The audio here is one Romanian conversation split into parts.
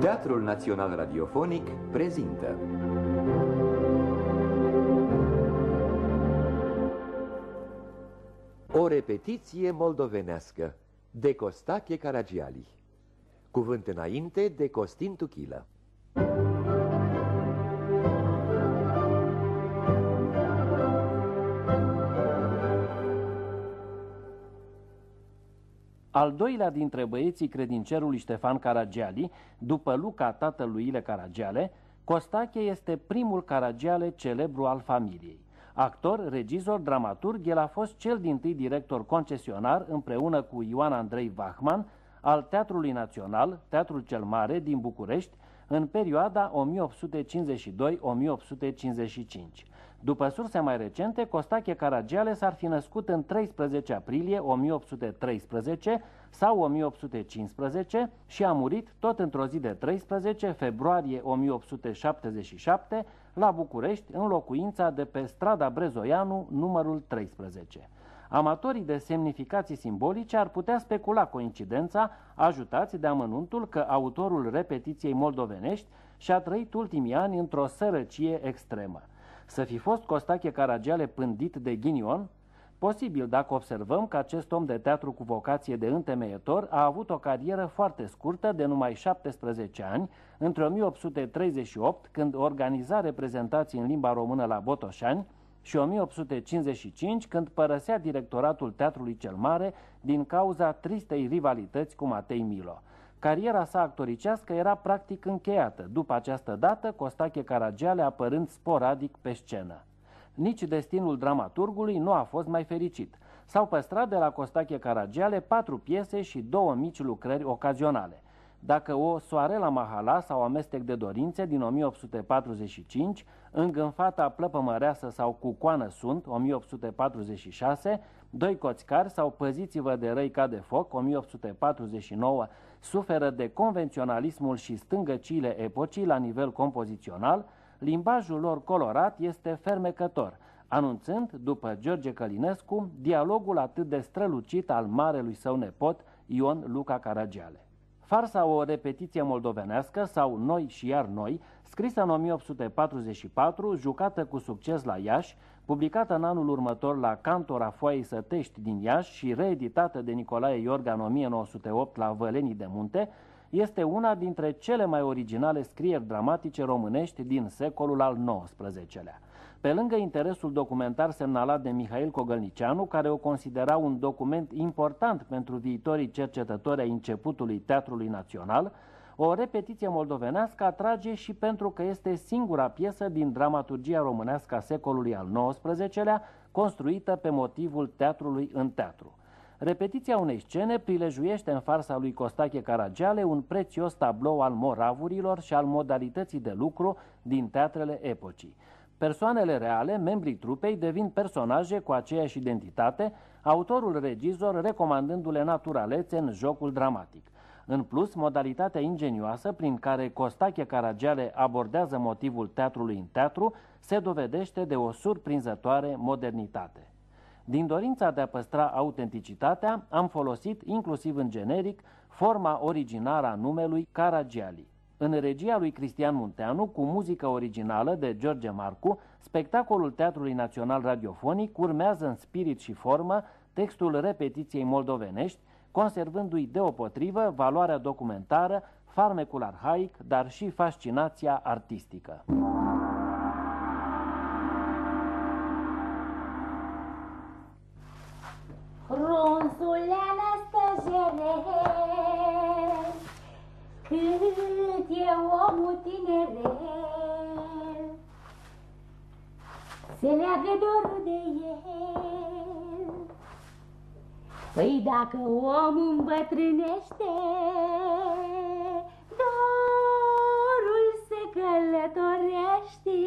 Teatrul Național Radiofonic prezintă O repetiție moldovenească de Costache Caragiali Cuvânt înainte de Costin Tuchilă Al doilea dintre băieții credinciarului Ștefan Caragiali, după Luca tatălui Ile Caragiale, Costache este primul Caragiale celebru al familiei. Actor, regizor, dramaturg, el a fost cel din tâi director concesionar împreună cu Ioan Andrei Vachman al Teatrului Național, Teatrul cel Mare din București, în perioada 1852-1855. După surse mai recente, Costache Caragiale s-ar fi născut în 13 aprilie 1813 sau 1815 și a murit tot într-o zi de 13 februarie 1877 la București, în locuința de pe strada Brezoianu, numărul 13. Amatorii de semnificații simbolice ar putea specula coincidența, ajutați de amănuntul că autorul repetiției moldovenești și-a trăit ultimii ani într-o sărăcie extremă. Să fi fost Costache Caragiale pândit de ghinion? Posibil dacă observăm că acest om de teatru cu vocație de întemeietor a avut o carieră foarte scurtă de numai 17 ani, între 1838, când organiza reprezentații în limba română la Botoșani, și 1855, când părăsea directoratul Teatrului cel Mare din cauza tristei rivalități cu Matei Milo. Cariera sa actoricească era practic încheiată, după această dată Costache Caragiale apărând sporadic pe scenă. Nici destinul dramaturgului nu a fost mai fericit. S-au păstrat de la Costache Caragiale patru piese și două mici lucrări ocazionale. Dacă o soare la Mahala sau amestec de dorințe din 1845, Îngânfata plăpămăreasă sau cu coană sunt, 1846, Doi coțcari sau Păziți-vă de răi ca de foc, 1849, suferă de convenționalismul și stângăciile epocii la nivel compozițional, limbajul lor colorat este fermecător, anunțând, după George Călinescu, dialogul atât de strălucit al marelui său nepot, Ion Luca Caragiale. Farsa o repetiție moldovenească sau Noi și iar noi, scrisă în 1844, jucată cu succes la Iași, publicată în anul următor la Cantora Foaiei Sătești din Iași și reeditată de Nicolae Iorga în 1908 la Vălenii de Munte, este una dintre cele mai originale scrieri dramatice românești din secolul al XIX-lea. Pe lângă interesul documentar semnalat de Mihail Cogălnicianu, care o considera un document important pentru viitorii cercetători ai începutului Teatrului Național, o repetiție moldovenească atrage și pentru că este singura piesă din dramaturgia românească a secolului al XIX-lea, construită pe motivul teatrului în teatru. Repetiția unei scene prilejuiește în farsa lui Costache Caragiale un prețios tablou al moravurilor și al modalității de lucru din teatrele epocii. Persoanele reale, membrii trupei, devin personaje cu aceeași identitate, autorul regizor recomandându-le naturalețe în jocul dramatic. În plus, modalitatea ingenioasă prin care Costache Caragiale abordează motivul teatrului în teatru se dovedește de o surprinzătoare modernitate. Din dorința de a păstra autenticitatea, am folosit, inclusiv în generic, forma originară a numelui Caragiali. În regia lui Cristian Munteanu, cu muzică originală de George Marcu, spectacolul Teatrului Național Radiofonic urmează în spirit și formă textul repetiției moldovenești, conservându-i deopotrivă valoarea documentară, farmecul arhaic, dar și fascinația artistică. Frunzuleană stăjere Cât e omul tinerel Se leagă dorul de el. Păi dacă omul îmbătrânește Dorul se călătorește.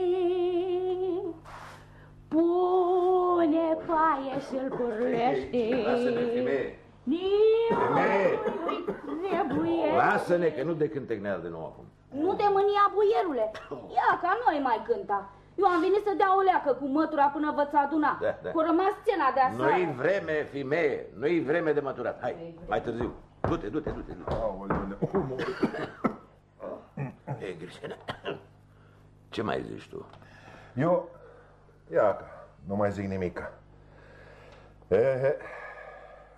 Pune paie și-l curlește. Lasă-ne, femeie! Niu! Femeie! trebuie. Lasă-ne că nu de cântec ne de nou acum. Nu te mânia, buierule. Ia, ca noi mai cânta. Eu am venit să dea o leacă cu mătura până vă-ți aduna. Da, da. Cu rămas scena de aseară. Nu-i vreme, femeie, nu-i vreme de măturat. Hai, mai târziu. Du-te, du-te, du-te. du-te. E, Grișene, ce mai zici tu? Eu, ia, nu mai zic nimic. E,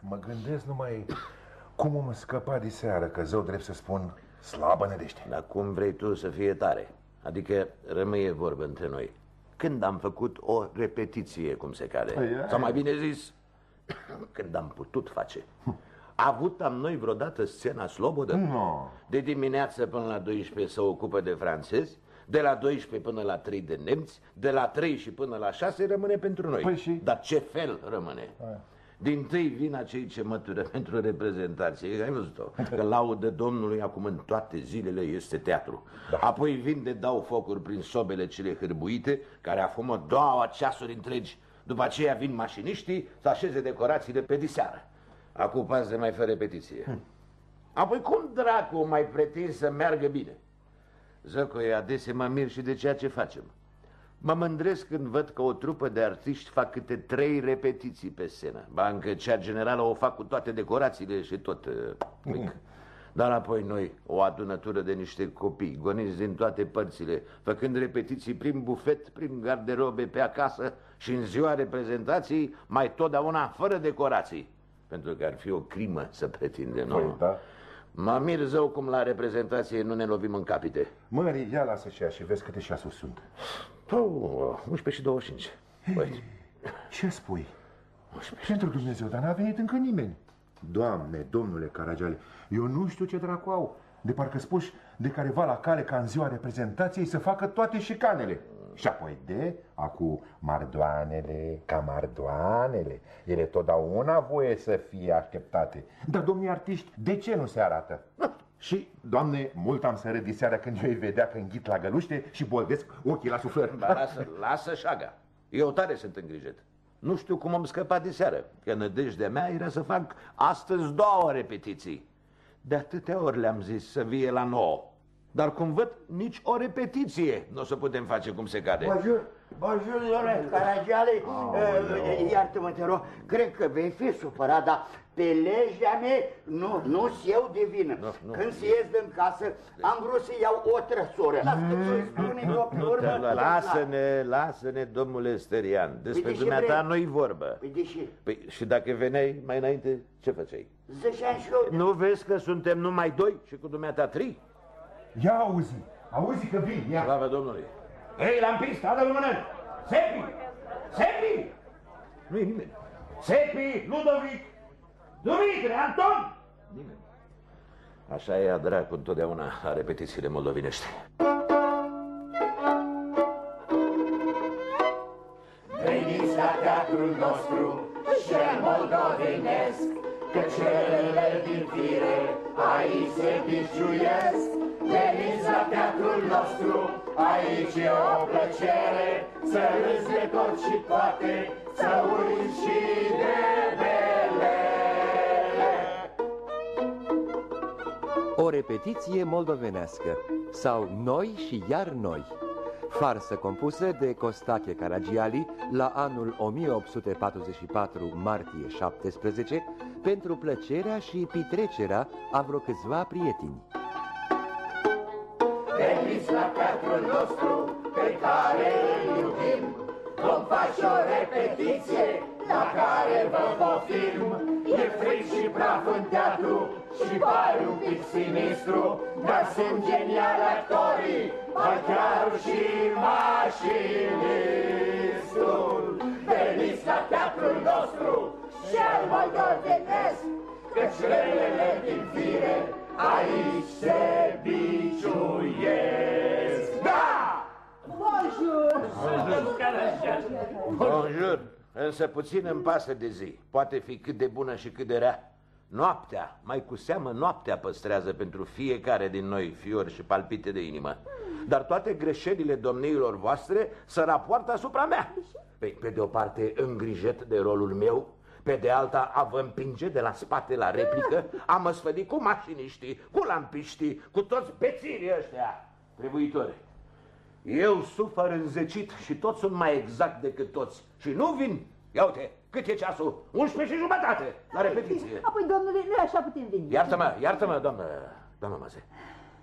mă gândesc numai cum am scăpat de seară, că zău drept să spun slabă nădejde. Dar cum vrei tu să fie tare? Adică rămâie vorbă între noi. Când am făcut o repetiție, cum se cade? Păi, ai. Sau mai bine zis, când am putut face. A avut am noi vreodată scena slobodă? Nu. De dimineață până la 12 se ocupă de francezi, de la 12 până la 3 de nemți, de la 3 și până la 6 rămâne pentru noi. Păi și? Dar ce fel rămâne? Din tâi vin acei ce mătură pentru reprezentație, ai văzut-o, că laudă Domnului acum în toate zilele este teatru. Da. Apoi vin de dau focuri prin sobele cele hârbuite, care afumă două ceasuri întregi. După aceea vin mașiniștii să așeze decorațiile pe diseară. Acum pas de mai fă repetiție. Apoi cum dracu mai pretind să meargă bine? Zăcoie, adesea mă mir și de ceea ce facem. Mă mândresc când văd că o trupă de artiști fac câte trei repetiții pe scenă. Ba, încă cea generală o fac cu toate decorațiile și tot uh, mic. Dar apoi noi, o adunătură de niște copii, goniți din toate părțile, făcând repetiții prin bufet, prin garderobe pe acasă și în ziua reprezentației, mai totdeauna fără decorații. Pentru că ar fi o crimă să pretindem Păi, noi. da. Mă mir zău cum la reprezentație nu ne lovim în capite. Mări, ia lasă și ea și vezi câte șasuri sunt. Oh, 11 și 25. Uite. Ce spui? Pentru Dumnezeu, dar n-a venit încă nimeni. Doamne, domnule Caragiale, eu nu știu ce dracu au. De parcă spuși de careva la cale ca în ziua reprezentației să facă toate șicanele. Și apoi de, acu, mardoanele, camardoanele, ele totdeauna voie să fie așteptate. Dar, domnii artiști, de ce nu se arată? Și, doamne, mult am să râd de seara când eu îi vedea că înghit la găluște și bolvesc ochii la suflări. Ba, lasă, lasă șaga. Eu tare sunt îngrijit. Nu știu cum am scăpat de seară, că nădejdea mea era să fac astăzi două repetiții. De atâtea ori le-am zis să vie la nouă. Dar cum văd, nici o repetiție nu o să putem face cum se cade. Bonjour, bonjour, domnule Caragiale, uh, iartă-mă, te rog, cred că vei fi supărat, dar pe legea mea nu, nu eu de vină. Nu, nu. Când se ies din casă, am vrut să iau o trăsură. Las că ți-o spune eu pe Nu urmă. te, lasă-ne, lasă-ne, domnule Sterian. Despre Păi de ce dumneata vrei? nu-i vorbă. Păi deși, Păi și dacă veneai mai înainte, ce făceai? ziceam și eu, Nu vezi că suntem numai doi și cu dumneata trei? Ia auzi, auzi că vin, ia. Slavă Domnului! Ei, la pistă, adă-l mână! Sepi! Sepi! Nu e nimeni. Sepi, Ludovic, Dumitru, Anton! Nimeni. Așa e a dracu întotdeauna la repetițiile moldovinești. Veniți la teatrul nostru, cel moldovenesc, Că celele din fire aici se biciuiesc. Veniți la teatrul nostru, aici e o plăcere, Să râzi de tot și poate, să uiți și de belele. O repetiție moldovenească sau Noi și iar noi Farsă compusă de Costache Caragiali la anul 1844, martie 17, pentru plăcerea și petrecerea a vreo câțiva prieteni. Veniți la teatrul nostru pe care îl iubim. Vom face o repetiție la care vă poftim E fric și praf în teatru și pare un pic sinistru Dar sunt geniali actorii, mai chiar și mașinistul Veniți la teatrul nostru și al moldovenesc Căci relele din fire aici se biciuiesc Da! Bonjour, însă puțin îmi pasă de zi. Poate fi cât de bună și cât de rea. Noaptea, mai cu seamă noaptea păstrează pentru fiecare din noi fiori și palpite de inimă. Dar toate greșelile domniilor voastre se rapoartă asupra mea. Păi, pe de o parte, îngrijet de rolul meu, Pe de alta a vă împinge de la spate la replică, a mă sfădi cu mașiniștii, cu lampiștii, cu toți bețirii ăștia, trebuitori. Eu sufăr înzecit și toți sunt mai exact decât toți. Și nu vin, ia uite, cât e ceasul? 11 și jumătate la repetiție. Apoi, domnule, noi așa putem veni. Iartă-mă, iartă-mă, doamnă, doamnă Maze,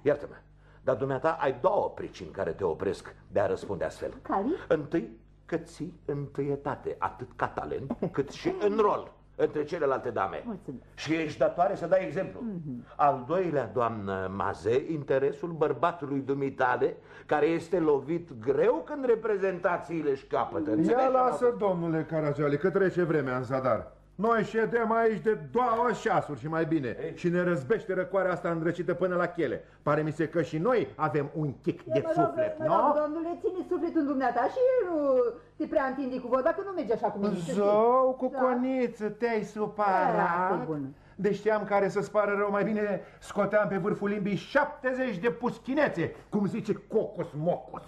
iartă-mă. Dar dumneata ai două pricini care te opresc de a răspunde astfel. Care? Întâi, că ții întâietate, atât ca talent, cât și în rol între celelalte dame. Mulțumesc. Și ești datoare să dai exemplu. Mm-hmm. Al doilea, doamnă Maze, interesul bărbatului dumitale, care este lovit greu când reprezentațiile își capătă. Ia Înțelegi? lasă, domnule Caragiale, că trece vremea în zadar. Noi ședem aici de două șasuri și mai bine Ei. Și ne răzbește răcoarea asta îndrăcită până la chele Pare mi se că și noi avem un chic de Mă rog, suflet, mă rog, nu? domnule, ține sufletul în dumneata și nu te prea întindi cu vorba, că nu merge așa cum e. Zău, cu Da. coniță, te-ai Da, supărat e bun. De știam care să-ți pară rău, mai bine scoteam pe vârful limbii 70 de puschinețe Cum zice Cocos Mocos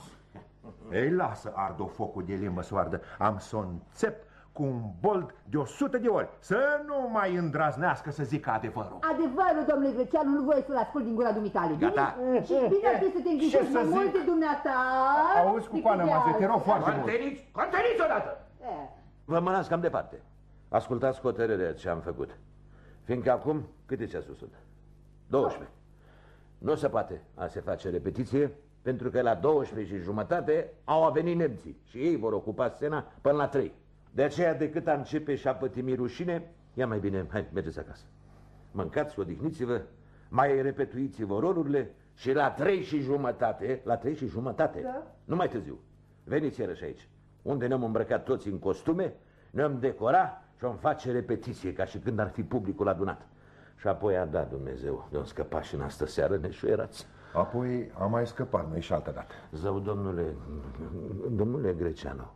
Ei, lasă ardo focul de limbă soardă Am să o înțep cu un bold de 100 de ori Să nu mai îndraznească să zică adevărul Adevărul, domnule Greceanu, nu voie să-l ascult din gura dumitale. bine? Gata. Și bine ar fi să te îngrijești Ce să mai mult zic? de dumneata. Auzi cu decât coana, de Maze, te rog alții. foarte mult Conteniți, conteniți odată! Eh, Vă mânați cam departe. Ascultați hotărârea ce am făcut. Fiindcă acum, câte ceasuri sunt? 12. Nu se poate a se face repetiție, pentru că la 12 și jumătate au venit nemții și ei vor ocupa scena până la 3. De aceea, decât a începe și a pătimi rușine, ia mai bine, hai, mergeți acasă. Mâncați, odihniți-vă, mai repetuiți-vă rolurile și la 3 și jumătate, la 3 și jumătate, Da. nu mai târziu, veniți iarăși aici, unde ne-am îmbrăcat toți în costume, ne-am decora și am face repetiție, ca și când ar fi publicul adunat. Și apoi a dat Dumnezeu de-o scăpa și în astă seară neșuierați. Apoi am mai scăpat noi și altă dată Zău, domnule, domnule Greceanu,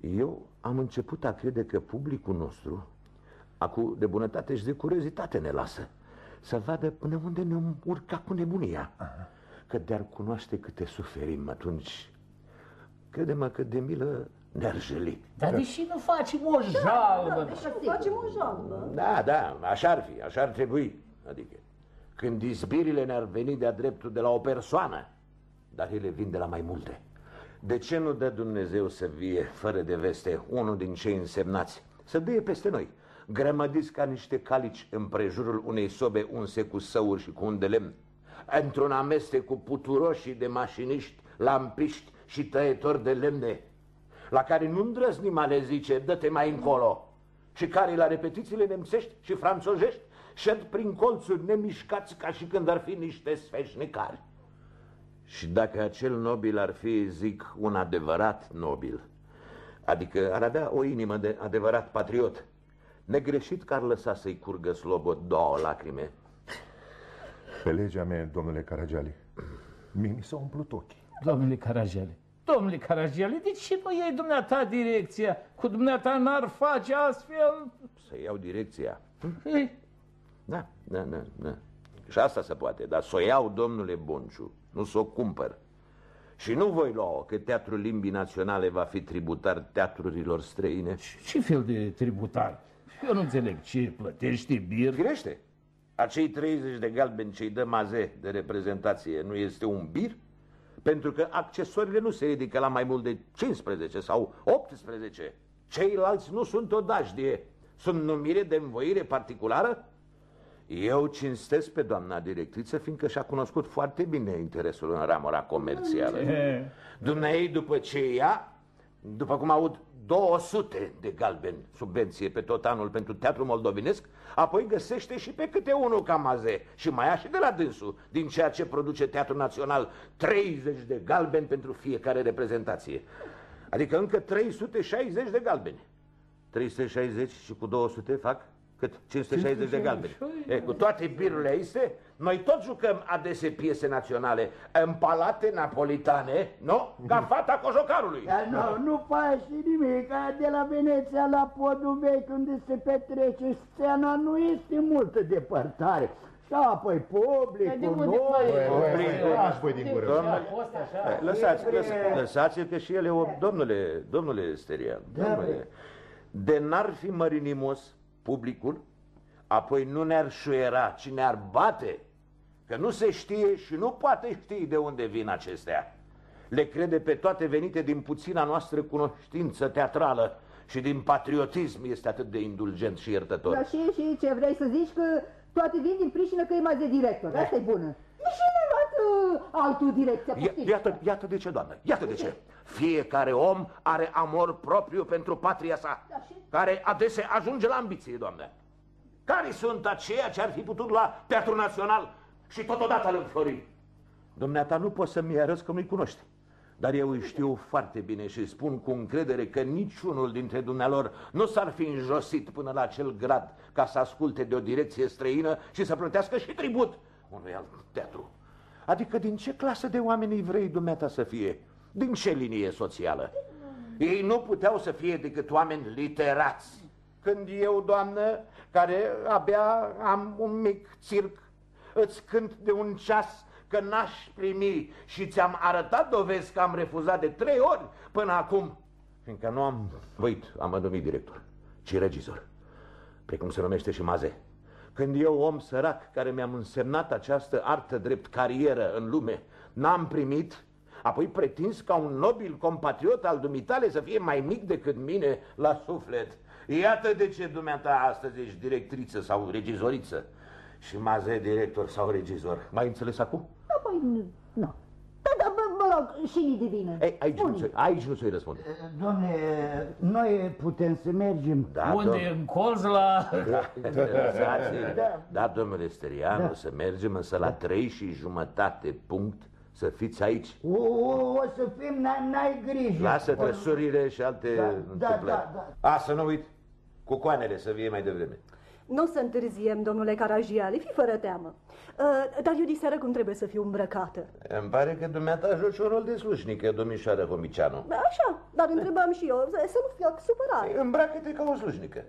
eu am început a crede că publicul nostru, acu de bunătate și de curiozitate ne lasă, să vadă până unde ne-am urcat cu nebunia. Că de-ar cunoaște câte suferim atunci, crede-mă că de milă ne-ar jeli. Dar deși nu facem o jalbă? Facem o jalbă. Da, da, așa ar fi, așa ar trebui. Adică, când izbirile ne-ar veni de-a dreptul de la o persoană, dar ele vin de la mai multe. De ce nu dă Dumnezeu să vie, fără de veste, unul din cei însemnați, să dăie peste noi, grămădiți ca niște calici în prejurul unei sobe unse cu săuri și cu un de lemn, într-un amestec cu puturoșii de mașiniști, lampiști și tăietori de lemne, la care nu îndrăznim a le zice, dă-te mai încolo, și care la repetițiile nemțești și franțozești șed prin colțuri nemișcați ca și când ar fi niște sfeșnicari. Și dacă acel nobil ar fi, zic, un adevărat nobil, adică ar avea o inimă de adevărat patriot, negreșit că ar lăsa să-i curgă slobot două lacrime. Pe legea mea, domnule Caragiale Mie mi s-au umplut ochii Domnule Carajale, domnule Carajale, de ce nu iei dumneata direcția? Cu dumneata n-ar face astfel? Să iau direcția. Ei, Da, da, da, da. Și asta se poate, dar să o iau, domnule Bonciu, nu să o cumpăr. Și nu voi lua că Teatrul Limbii Naționale va fi tributar teatrurilor străine. ce fel de tributar? Eu nu înțeleg ce plătești bir. Firește, acei 30 de galbeni ce-i dă maze de reprezentație nu este un bir? Pentru că accesoriile nu se ridică la mai mult de 15 sau 18. Ceilalți nu sunt o dajdie, sunt numire de învoire particulară? Eu cinstesc pe doamna directriță, fiindcă și-a cunoscut foarte bine interesul în ramura comercială. Dumnezeu după ce ia, după cum aud, 200 de galbeni subvenție pe tot anul pentru teatru moldovenesc, apoi găsește și pe câte unul ca maze și mai ia și de la dânsul, din ceea ce produce Teatrul Național, 30 de galbeni pentru fiecare reprezentație. Adică încă 360 de galbeni. 360 și cu 200 fac cât? 560 de galbeni. E, cu toate birurile aiste, noi tot jucăm adese piese naționale în palate napolitane, nu? Ca fata cojocarului. Dar nu, nu faci nimic, ca de la Veneția la podul vechi unde se petrece scena nu este multă depărtare. Și apoi publicul, noi... Lași voi din gură Domnule, lăsați, lăsați, lăsați că și ele, o, domnule, domnule Sterian, domnule, de n-ar fi mărinimos publicul, apoi nu ne-ar șuiera, ci ne-ar bate, că nu se știe și nu poate ști de unde vin acestea. Le crede pe toate venite din puțina noastră cunoștință teatrală și din patriotism este atât de indulgent și iertător. Dar și, și ce vrei să zici că toate vin din pricină că e mai de director. Asta e bună. De ce n-ai luat uh, altul direcția? Ia, iată, iată de ce, doamnă, iată de ce. Fiecare om are amor propriu pentru patria sa, care adesea ajunge la ambiție, doamnă. Care sunt aceia ce ar fi putut lua Teatrul Național și totodată îl înflori? Dumneata nu poți să-mi arăți că nu-i cunoști. Dar eu îi știu foarte bine și spun cu încredere că niciunul dintre dumnealor nu s-ar fi înjosit până la acel grad ca să asculte de o direcție străină și să plătească și tribut unui alt teatru. Adică din ce clasă de oameni vrei dumneata să fie? Din ce linie socială? Ei nu puteau să fie decât oameni literați. Când eu, doamnă, care abia am un mic circ, îți cânt de un ceas că n-aș primi și ți-am arătat dovezi că am refuzat de trei ori până acum, fiindcă nu am voit am numit director, ci regizor, precum se numește și Maze. Când eu, om sărac, care mi-am însemnat această artă drept carieră în lume, n-am primit, apoi pretins ca un nobil compatriot al dumitale să fie mai mic decât mine la suflet. Iată de ce dumneata astăzi ești directriță sau regizoriță și Maze director sau regizor. Mai înțeles acum? Păi, nu. nu. Da, da, mă, mă rog, și ni de vină. Ei, aici, nu, aici nu să-i răspund. Domne, noi putem să mergem. Da, Unde domn- în colț la... Da, da, domnule Sterian, o să mergem însă la trei și jumătate punct să fiți aici. O, o, o să fim, n- n-ai grijă. Lasă trăsurile și alte Da, da, întâmplări. da, da. A, să nu uit, cu coanele să vie mai devreme. Nu o să întârziem, domnule Caragiali, fi fără teamă. Uh, dar eu diseară cum trebuie să fiu îmbrăcată. Îmi pare că dumneata joci un rol de slușnică, domnișoară Homicianu. Da, Așa, dar întrebam și eu, să să nu fiu supărat. Îmbracă-te ca o slușnică.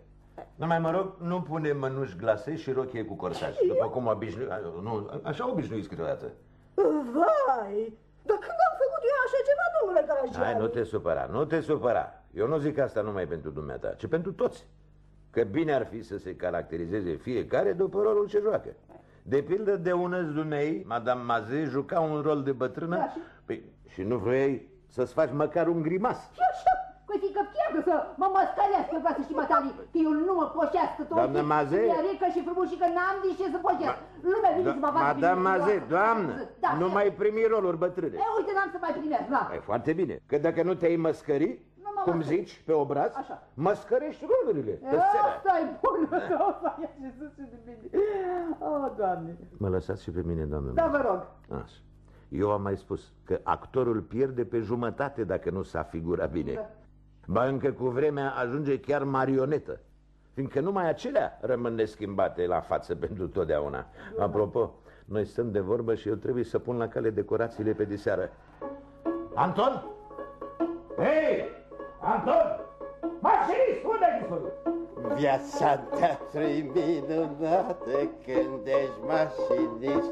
Numai mă rog, nu pune mănuși glase și rochie cu corsaj, după cum obișnui... Nu, așa obișnuiți câteodată. Vai, dar când am făcut eu așa ceva, domnule Caragiali? Hai, nu te supăra, nu te supăra. Eu nu zic asta numai pentru dumneata, ci pentru toți. Că bine ar fi să se caracterizeze fiecare după rolul ce joacă. De pildă, de unăți dumnei, Madame Maze juca un rol de bătrână Da, și? păi, și nu vroiai să-ți faci măcar un grimas. Și așa, că fi că pierdă să mă măscărească, vreau să știi, matali, că eu nu mă poșească tot. Doamnă Maze? Mi-e rică și frumos și că n-am de ce să poșesc. Lumea vine să mă vadă. Madame bine, Maze, eu- doamnă, Da, nu ce? mai primi roluri bătrâne. E, uite, n-am să mai primesc, da. E foarte bine, că dacă nu te-ai măscări, Nu mă cum măscări. zici, pe obraz, Așa. măscărești rolurile. pe scenă. Asta e bună, o să ia și să se de bine. Oh, Doamne. Mă lăsați și pe mine, doamnă. Da, Maze. vă rog. Așa. Eu am mai spus că actorul pierde pe jumătate dacă nu s-a figurat bine. Da. Ba încă cu vremea ajunge chiar marionetă, fiindcă numai acelea rămân neschimbate la față pentru totdeauna. Apropo, noi stăm de vorbă și eu trebuie să pun la cale decorațiile pe diseară. Anton? Hei! Anton! Mașinist, unde ai dispărut? Viața ta trăi minunată când ești mașinist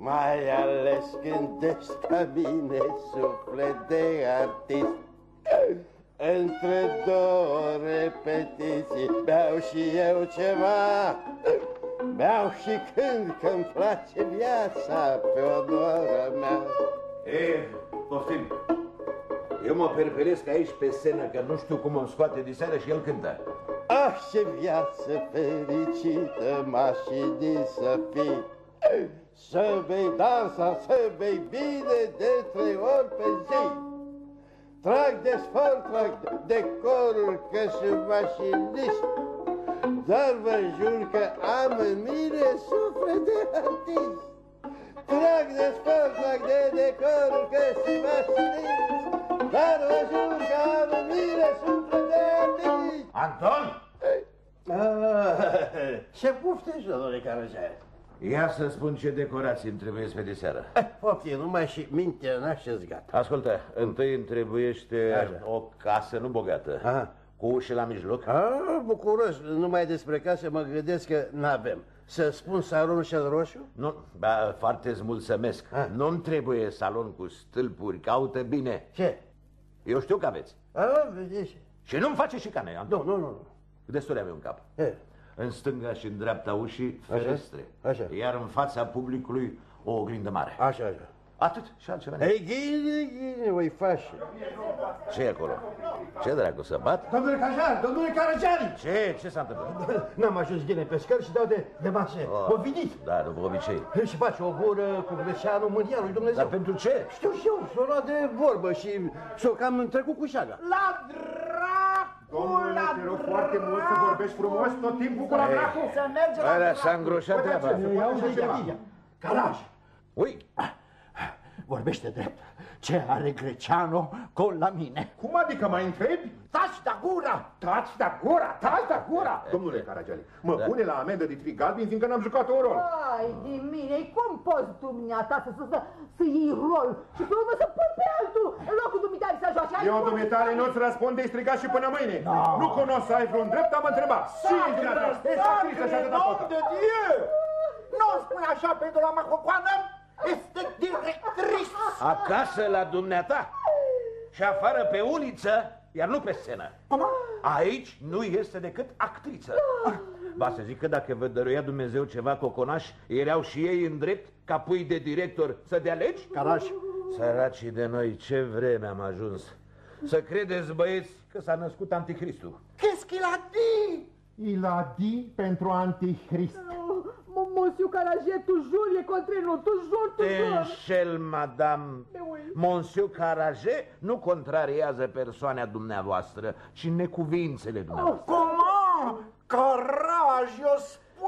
Mai ales când ești ca mine suflet de artist Între două repetiții beau și eu ceva Beau și când că-mi place viața pe onoarea mea E, poftim. Eu mă perpelesc aici pe scenă că nu știu cum îmi scoate diseară și el cântă. Ah, ce viață fericită, mașinii să fii Să bei dansa, să bei bine de trei ori pe zi Trag de sfor, trag de corul că sunt mașinist Dar vă jur că am în mine suflet de artist Trag de sfor, trag de decorul că sunt mașinist Dar vă jur că am în mine suflet de artist Anton? Ce puftești, domnule Carajai? Ia să spun ce decorații îmi trebuie pe diseară. Poftim, numai și mintea n-așez gata. Ascultă, întâi îmi trebuiește Așa. o casă nu bogată, Aha. cu ușă la mijloc. Ah, bucuros, numai despre casă mă gândesc că n-avem. Să spun salonul cel roșu? Nu, ba, foarte mulțumesc. Ah. Nu-mi trebuie salon cu stâlpuri, caută bine. Ce? Eu știu că aveți. Ah, vedeți. Și nu-mi face și canea. Nu, nu, nu. Destule avea un cap. E. În stânga și în dreapta ușii ferestre. Așa. Iar în fața publicului o oglindă mare. Așa, așa. Atât și altceva. Ei, ghine, ghine, o-i faci. ce e acolo? Ce dracu să bat? Domnule Cajar, domnule Caragiani! Ce? Ce s-a întâmplat? N-am ajuns ghine pe scări și dau de, de masă. Oh. Mă venit. Da, după obicei. Și face o gură cu greșeanul mânia lui Dumnezeu. Dar pentru ce? Știu și eu, s-o luat de vorbă și s-o cam trecut cu șaga. La dracu, Domnule, la te rog foarte mult să vorbești frumos tot timpul cu la Ei. dracu. Să merge la Alea dracu. s-a îngroșat treaba. Iau de Gervia. Caraj, Ui, Vorbește drept. Ce are Greceano cu la mine? Cum adică mai întrebi? Taci da gura! Taci da gura, taci da gura! Domnule Caragiale, mă Da. pune la amendă de trig galbin fiindcă n-am jucat un rol. Ai de mine, cum poți dumneata să, să, să, să iei rol și pe urmă să pui pe altul în locul dumitare să joace? Ai Eu, cum? dumitale, nu-ți răspunde, îi striga și până mâine. Nu cunosc să ai vreun drept, am întrebat. Și dumneata, scrisă și atâta nom tot. de Dieu! Nu spune așa pentru la mahocoană? Este directrice! acasă la dumneata și afară pe uliță, iar nu pe scenă. Aici nu este decât actriță. Va să zic că dacă vă dăruia Dumnezeu ceva coconaș, erau și ei în drept, ca pui de director, să dea legi? Caraj, Săracii de noi, ce vreme am ajuns. Să credeți, băieți, că s-a născut anticristul. Qu'est-ce qu'il a dit? Il a dit pentru antichrist. Mon- Monsieur Caragier, toujours e contre nous, toujours, Te toujours. înșel, madame. Monsieur Carage nu contrariază persoana dumneavoastră, ci necuvințele dumneavoastră. Comment? Caraj,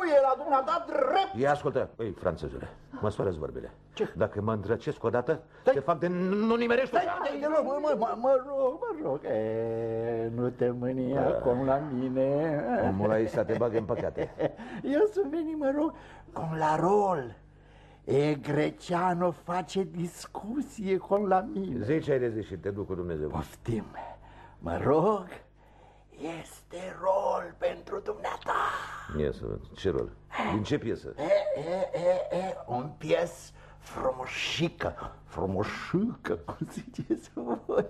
eu spuie la dumneata drept! Ia ascultă, Ei, franțezule, măsoară vorbele. Ce? Dacă mă îndrăcesc odată, te fac de nu nimerești Stai, stai, te rog, mă, mă, mă, mă rog, mă rog, e, nu te mâni acum la mine. Omul aici să te bagă în păcate. Eu sunt venit, mă rog, cum la rol. E, Greceano face discuție cum la mine. Zici ai de zi și te duc cu Dumnezeu. Poftim, mă rog, este rol pentru dumneata. Ia să văd, ce rol? Din ce piesă? E, e, e, e, un pies frumoșică, frumoșică, cum ziceți voi.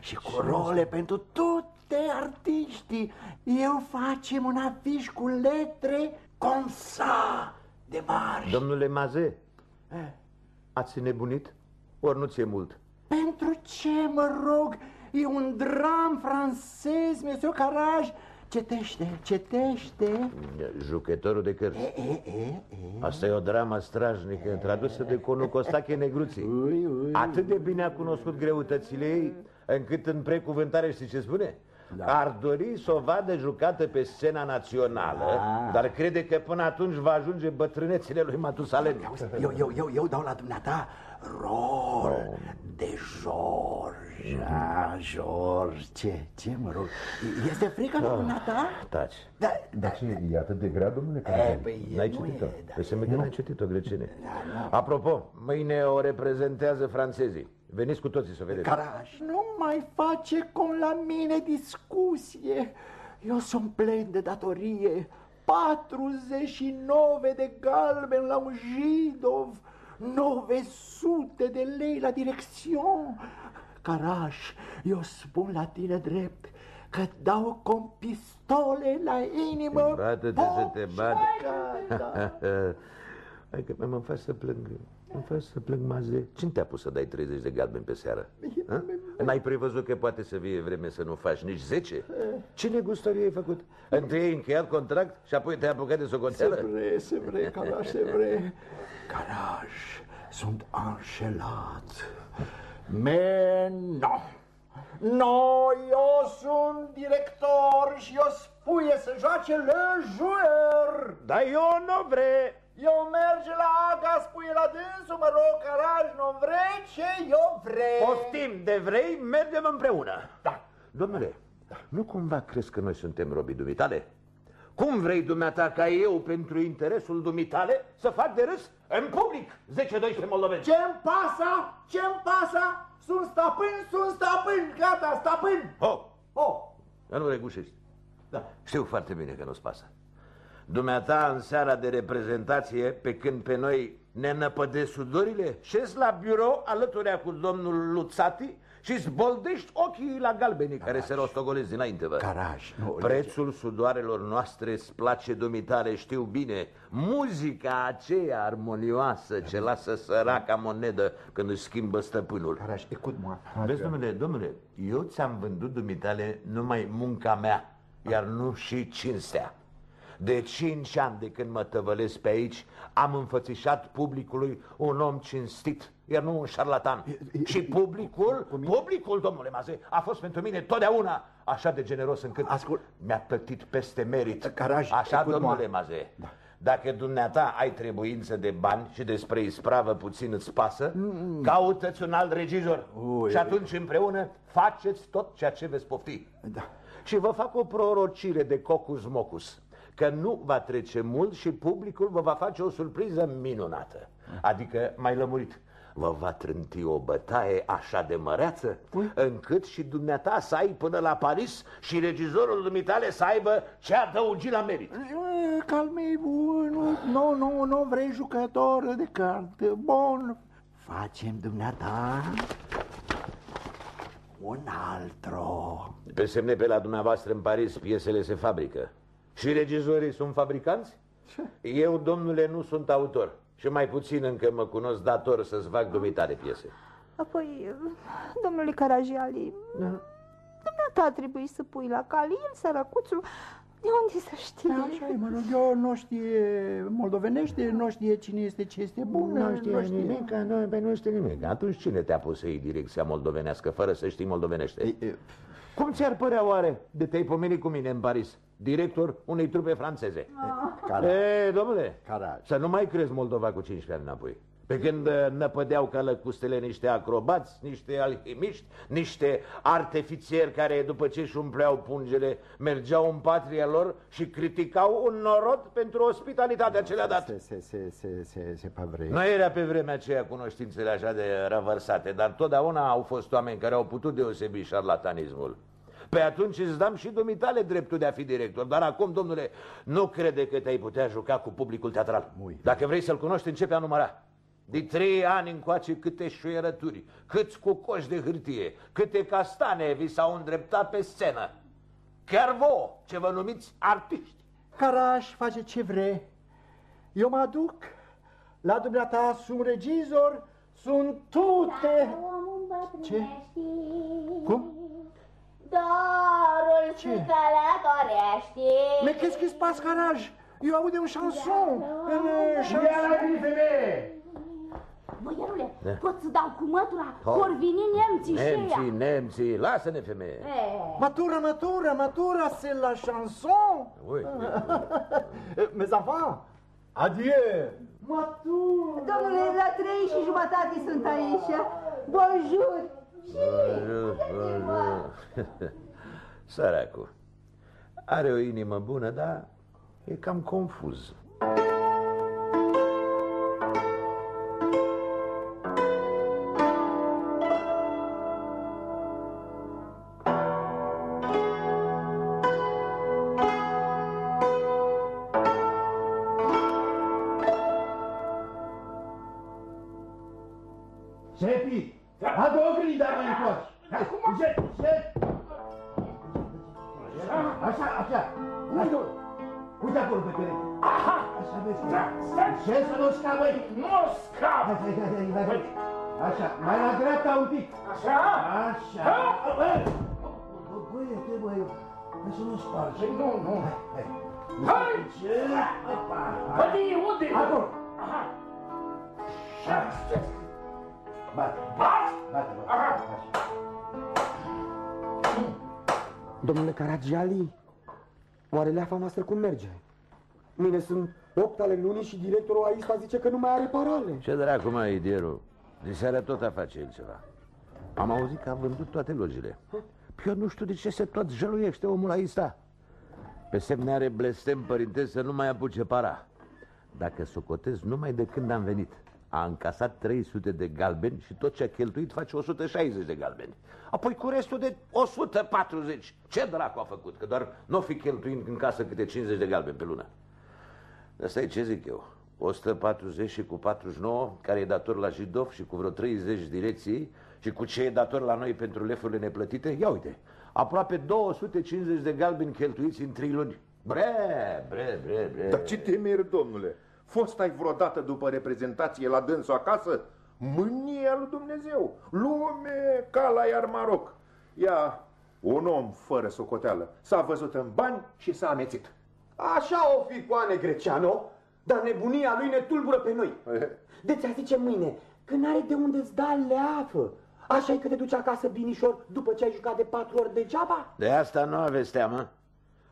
Și cu role pentru toate artiștii. Eu facem un afiș cu letre cum sa de mari. Domnule Maze, ați nebunit? Ori nu ți-e mult? Pentru ce, mă rog? E un dram francez, Monsieur Caraj. Cetește, cetește. Jucătorul de cărți. E, e, e, e. Asta e o dramă strajnică, tradusă de conul Costache Negruții. Ui, ui. Atât de bine a cunoscut greutățile ei, încât în precuvântare știi ce spune? Da. Ar dori să o vadă jucată pe scena națională, Da. dar crede că până atunci va ajunge bătrânețile lui Matusalem. Eu, eu, eu, eu dau la dumneata rol de George. Ah, George, ce, ce mă rog? Este frică la dumneata? Taci. Da, Dar ce, e atât de grea, domnule e, Caragiale? păi, N-ai nu citit-o? e, da. Păi se că n-ai citit-o, grecene. Apropo, mâine o reprezentează francezii. Veniți cu toții să vedeți. Caraj, nu mai face cum la mine discuție. Eu sunt plen de datorie. 49 de galben la un jidov, 900 de lei la direcțion. Caraj, eu spun la tine drept că dau cu pistole la inimă. Bată-te să te bată. Da. Hai că mă faci să plâng. Mă faci să plâng, maze. Cine te-a pus să dai 30 de galbeni pe seară? Ha? N-ai prevăzut că poate să fie vreme să nu faci nici 10? Ce negustorie ai făcut? Întâi ai încheiat contract și apoi te-ai apucat de Se socoteală? vre, se vre, Caraj, se vre. Caraj, sunt înșelat. Me, no. No, eu sunt director și eu spuie să joace le joueur. Dar eu nu vrei. Eu merge la aga, spuie la dânsul, mă rog, Caraj, nu vrei ce eu vrei. Poftim de vrei, mergem împreună. Da. Domnule, nu cumva crezi că noi suntem robii dumitale? Cum vrei dumneata ca eu, pentru interesul dumitale, să fac de râs în public 10-12 moldoveni? Ce-mi pasa? Ce-mi pasa? Sunt stăpân, sunt stăpân, gata, stăpân. Oh, Oh, dar nu regușești. da. Știu foarte bine că nu-ți pasă. Dumneata în seara de reprezentație, pe când pe noi ne năpădesc sudorile, șezi la birou alăturea cu domnul Luțati și zboldești ochii la galbenii care se rostogolesc dinainte, vă. Caraj, nu, Prețul sudoarelor noastre îți place dumitare, știu bine. Muzica aceea armonioasă ce lasă săraca monedă când își schimbă stăpânul. Caraj, écoute-moi. Vezi, domnule, domnule, eu ți-am vândut dumitale numai munca mea, iar nu și cinstea. De cinci ani de când mă tăvălesc pe aici, am înfățișat publicului un om cinstit, iar nu un șarlatan. Și publicul, publicul, domnule Maze, a fost pentru mine totdeauna așa de generos încât Ascult. mi-a plătit peste merit. Caraj, Așa, écoute-moi. domnule Maze. Dacă dumneata ai trebuință de bani și despre ispravă puțin îți pasă, caută-ți un alt regizor Ui. și atunci împreună faceți tot ceea ce veți pofti. Da. Și vă fac o prorocire de cocus mocus, că nu va trece mult și publicul vă va face o surpriză minunată. Adică mai lămurit. Vă va trânti o bătaie așa de măreață, încât și dumneata să ai până la Paris și regizorul dumitale să aibă ce adăugi la merit. Calmei-vă, nu, nu, nu, nu vrei jucător de carte. Bun. Facem dumneata un altro. Pe semne pe la dumneavoastră în Paris piesele se fabrică. Și regizorii sunt fabricanți? Eu, domnule, nu sunt autor. Și mai puțin încă mă cunosc dator să-ți fac dumitare piese. Apoi, domnule Caragiali, dumneata trebuie să pui la cale, el, sărăcuțul, de unde să știe? Așa e, mă rog, eu nu știe moldovenește, nu știe cine este ce este bun, Nu știe nimic, nu, pe nu știe nimic. Atunci cine te-a pus să iei direcția moldovenească fără să știi moldovenește? E, e, Cum ți-ar părea oare de te-ai pomenit cu mine în Paris? Director unei trupe franceze. Caraj, E, domnule, caraj. să nu mai crezi Moldova cu 15 ani înapoi. Pe când uh, năpădeau ca lăcustele niște acrobați, niște alchimiști, niște arteficieri care după ce își umpleau pungele mergeau în patria lor și criticau un norod pentru ospitalitatea ce le-a dat. Se, se, se, se, se, se pavrei. Nu era pe vremea aceea cunoștințele așa de răvărsate, dar totdeauna au fost oameni care au putut deosebi șarlatanismul. Pe atunci îți dam și dumitale dreptul de a fi director, dar acum, domnule, nu crede că te-ai putea juca cu publicul teatral. Mui. Dacă vrei să-l cunoști, începe a număra. De trei ani încoace câte șuierături, câți cucoși de hârtie, câte castane vi s-au îndreptat pe scenă. Chiar vouă, ce vă numiți artiști. Caraj face ce vrei. Eu mă aduc. La dumneata sunt regizor, sunt tute. Ce? Cum? Dorul Ce? se călătorește. Mais qu'est-ce qui se passe, Caraj Eu aud un chanson. Un chanson. Băierule, Da. pot să dau cu mătura, Ho. vor veni nemții și Nemții, ea. nemții, lasă-ne femeie. E, Matura, matura, matura, c'est la chanson. Ui, Mes enfants, adieu. Matura. Domnule, la trei și jumătate sunt aici. Bonjour! Bonjour, bonjour. Săracul. Are o inimă bună, dar e cam confuz. Acolo pe pereche. Aha! Așa vezi. Ce să nu scapă? Nu scap! Hai, hai, hai, hai, hai. Așa, mai la dreapta un pic. Așa? Așa. Bă, Băiete, băi, hai să nu spargi. Nu, nu. Hai. Hai! Ce? Opa. Unde e? Unde? Acolo. Aha. Bate, Bat? bate, bate. Aha. Așa. Domnule Caragiali, oare leafa noastră cum merge? Mine sunt opt ale lunii și directorul AISPA zice că nu mai are parale. Ce dracu mai idierul? De seara tot a face el ceva. Am auzit că a vândut toate logile. Eu nu știu de ce se tot jăluiește omul aici sta. Pe semne are blestem, părinte, să nu mai apuce para. Dacă socotez numai de când am venit, a încasat 300 de galbeni și tot ce a cheltuit face 160 de galbeni. Apoi cu restul de 140. Ce dracu a făcut? Că doar nu o fi cheltuind în casă câte 50 de galbeni pe lună. Asta e ce zic eu. 140 și cu 49, care e dator la Jidov și cu vreo 30 direcții și cu ce e dator la noi pentru lefurile neplătite, ia uite, aproape 250 de galbeni cheltuiți în 3 luni. Bre, bre, bre, bre. Dar ce temeri, domnule? Fost ai vreodată după reprezentație la dânsul acasă? Mânia lui Dumnezeu, lume ca la iar Maroc. Ia, un om fără socoteală, s-a văzut în bani și s-a amețit. Așa o fi Coane Greceanu, dar nebunia lui ne tulbură pe noi. De ți-a zice mâine că n-ai de unde ți da leafă. așa e că te duci acasă binișor după ce ai jucat de patru ori degeaba? De asta nu aveți teamă.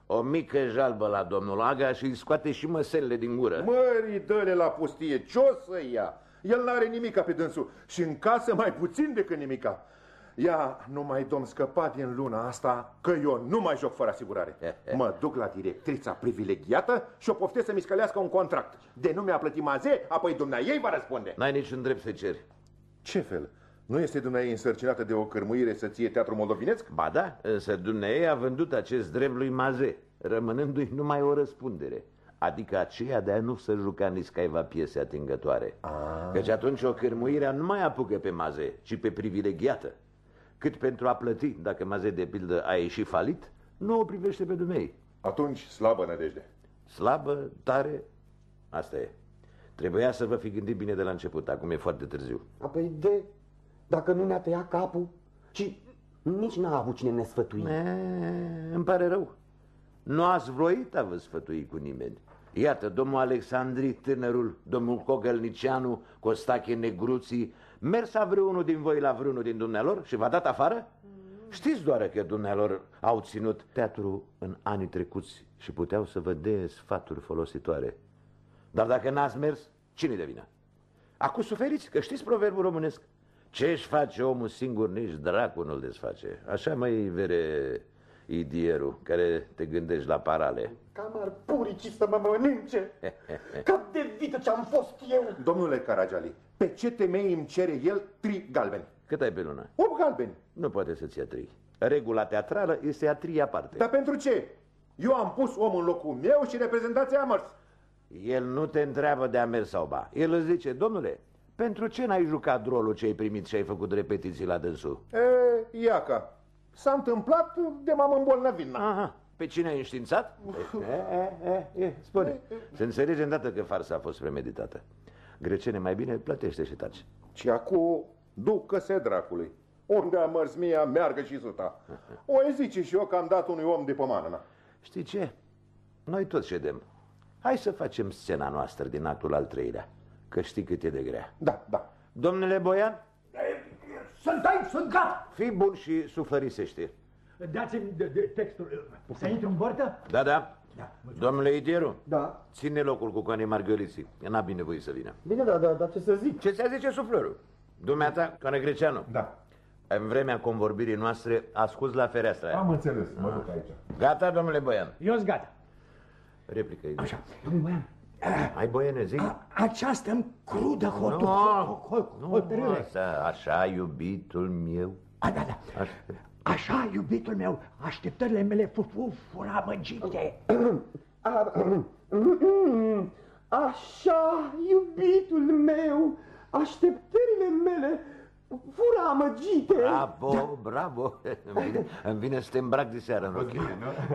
O mică jalbă la domnul Aga și îi scoate și măselele din gură. Mării, dă la pustie, ce o să ia? El n-are nimica pe dânsul și în casă mai puțin decât nimica. Ia, nu mai dom scăpat din luna asta, că eu nu mai joc fără asigurare. Mă duc la directrița privilegiată și o poftesc să-mi scălească un contract. De nu mi-a plătit maze, apoi dumnea ei va răspunde. N-ai niciun drept să ceri. Ce fel? Nu este dumneavoastră însărcinată de o cărmuire să ție teatru moldovinesc? Ba da, însă dumneavoastră a vândut acest drept lui Maze, rămânându-i numai o răspundere. Adică aceea de a nu să juca nici caiva piese atingătoare. Ah. Căci atunci o cărmuire nu mai apucă pe Maze, ci pe privilegiată. Cât pentru a plăti, dacă Maze de pildă a ieșit falit, nu o privește pe dumnei. Atunci slabă nădejde. Slabă, tare, asta e. Trebuia să vă fi gândit bine de la început, acum e foarte târziu. Apoi de dacă nu ne-a tăiat capul și nici n-a avut cine ne sfătui. E, îmi pare rău. Nu ați vroit a vă sfătui cu nimeni. Iată, domnul Alexandri, tânărul, domnul Cogălnicianu, Costache Negruții, mers a vreunul din voi la vreunul din dumnealor și v-a dat afară? Mm. Știți doar că dumnealor au ținut teatru în anii trecuți și puteau să vă dea sfaturi folositoare. Dar dacă n-ați mers, cine de vină? Acum suferiți, că știți proverbul românesc. Ce își face omul singur, nici dracu nu-l desface. Așa mai vere idierul, care te gândești la parale. Cam ar puricii să mă mănânce. Cap de vită ce-am fost eu. Domnule Caragiali, pe ce temei îmi cere el tri galbeni? Cât ai pe lună? 8 galbeni. Nu poate să-ți ia tri. Regula teatrală este a tri aparte. Dar pentru ce? Eu am pus omul în locul meu și reprezentația a mers. El nu te întreabă de a mers sau ba. El îți zice, domnule, pentru ce n-ai jucat rolul ce ai primit și ai făcut repetiții la dânsul? E, iaca. S-a întâmplat de m-am îmbolnăvit. Aha. Pe cine ai înștiințat? E, e, e, e, spune. Se înțelege îndată că farsa a fost premeditată. Grecene mai bine plătește și taci. Și acum ducă-se dracului. Unde a mers mia, meargă și suta. O zice și eu că am dat unui om de pomană. Știi ce? Noi toți ședem. Hai să facem scena noastră din actul al treilea că știi cât e de grea. Da, da. Domnule Boian? Sunt aici, sunt gata. Fii bun și suflărisește. Dați-mi de, de textul. Să intru în bortă? Da, da. Da, Domnule Idieru, da. ține locul cu Coane Margăriții. N-a binevoie să vină. Bine, da, da, dar ce să zic? Ce ți-a zice suflărul? Dumneata, Coane Greceanu? Da. În vremea convorbirii noastre, ascult la fereastra aia. Am înțeles, mă duc aici. Gata, domnule Boian? Eu sunt gata. Replică, Idieru. Așa, domnule Boian, ai boiene, zi? Această crudă hotărâre. Așa, iubitul meu. A, da, da. Așa, iubitul meu, așteptările mele furamăgite. Așa, iubitul meu, așteptările mele fură amăgite. Bravo, da. bravo. Îmi vine, îmi vine să te îmbrac de seară în ochii.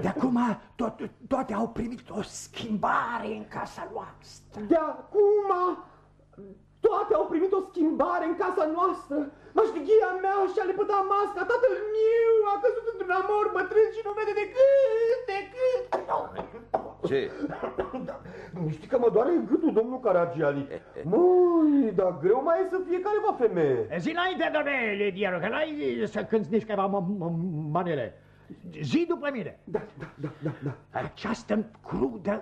De acum to toate au primit o schimbare în casa noastră. De acum toate au primit o schimbare în casa noastră. Maștighia mea și-a lepădat masca, tatăl meu a căzut într-un amor bătrân și nu vede decât, decât. Ce? Da, știi că mă doare gâtul, domnul Caragiali. Măi, dar greu mai e să fie careva femeie. Zi înainte, domnule Diero, că n-ai să cânti nici careva manele. Zi după mine. Da, da, da, da, da. Această crudă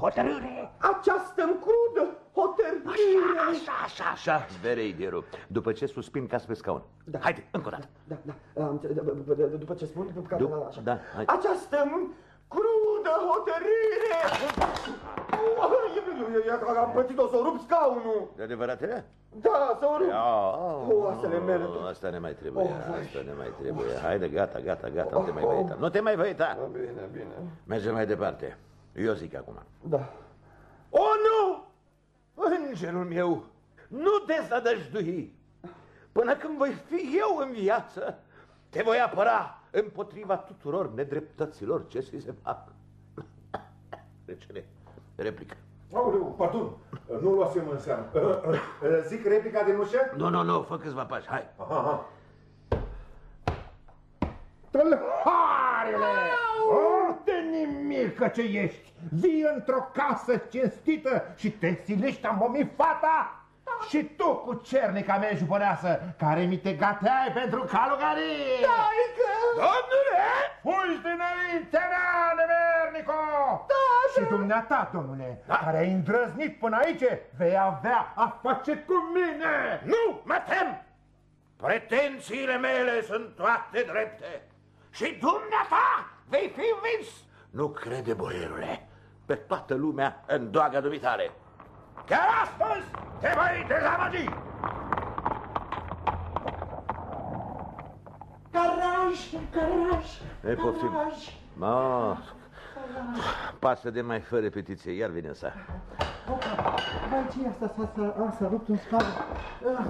hotărâre. Această crudă hotărâre. Așa, așa, așa, așa. Zvereidieru, după ce suspin ca pe scaun. Da. Haide, încă o dată. Da, da, după ce spun, după Du- așa. da, hai. Această crudă hotărâre. Am pățit-o să o rup scaunul. De adevărat e? Da, să o rup. Oh, Oasele mele. Asta ne mai trebuie, asta ne mai trebuie. Haide, gata, gata, gata, nu te mai văita. Nu te mai văita. Bine, bine. Mergem mai departe. Eu zic acum. Da. O, nu! îngerul meu, nu dezadăjdui. Până când voi fi eu în viață, te voi apăra împotriva tuturor nedreptăților ce ți se fac. Regele, replică. Aoleu, pardon, nu luasem în seamă. Zic replica din ușă? Nu, nu, nu, fă câțiva pași, hai. Aha, aha. Tâlharele! Oh, de nimic ce ești! Vii într-o casă cinstită și te silești a momi fata? Și tu cu cernica mea jupăneasă, care mi te gateai pentru calugării! Taică! Domnule! Fugi dinainte mea, nemernico! Da, Și dumneata, domnule, da. care ai îndrăznit până aici, vei avea a face cu mine! Nu, mă tem! Pretențiile mele sunt toate drepte și dumneata vei fi învins! Nu crede, boierule, pe toată lumea în doaga dumitare. Chiar astăzi te voi dezamăgi! Caraj, caraj, Ei, poftim. caraj. Ma, pasă de mai fă repetiție, iar vine sa. Vai, ce asta s-a, s-a, s-a rupt un scaun. Ah,